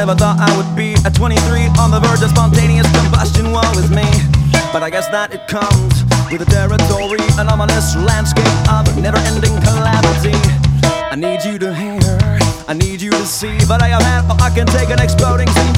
never thought I would be at 23 on the verge of spontaneous combustion. Woe is me. But I guess that it comes with the territory, an ominous landscape of never ending calamity. I need you to hear, I need you to see, but I have had all I can take an exploding seems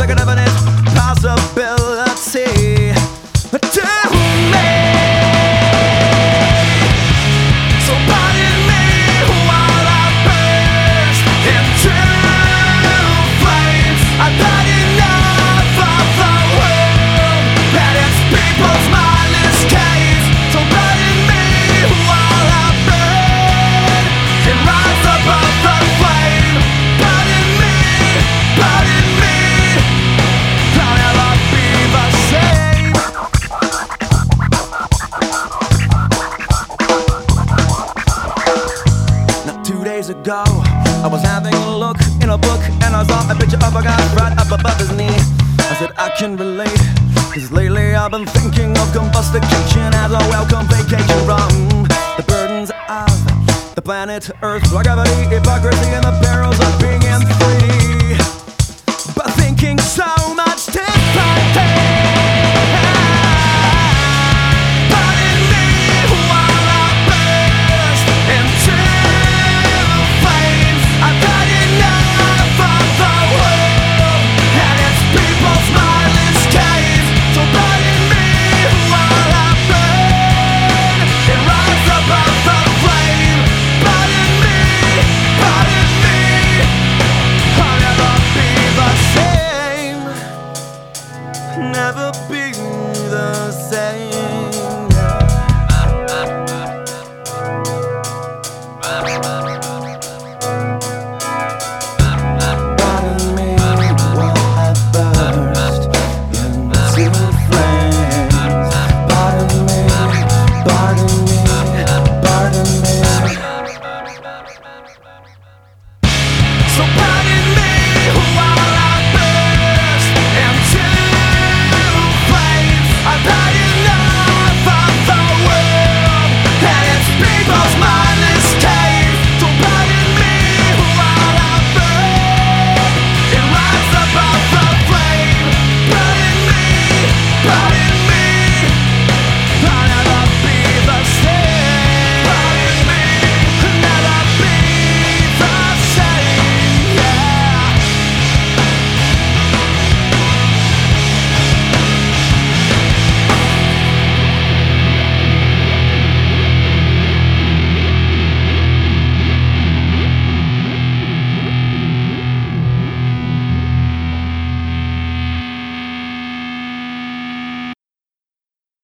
ago, I was having a look in a book and I saw a picture of a guy right up above his knee. I said, I can relate, cause lately I've been thinking of combustication as a welcome vacation from the burdens of the planet Earth, gravity, hypocrisy, and the perils never be the same.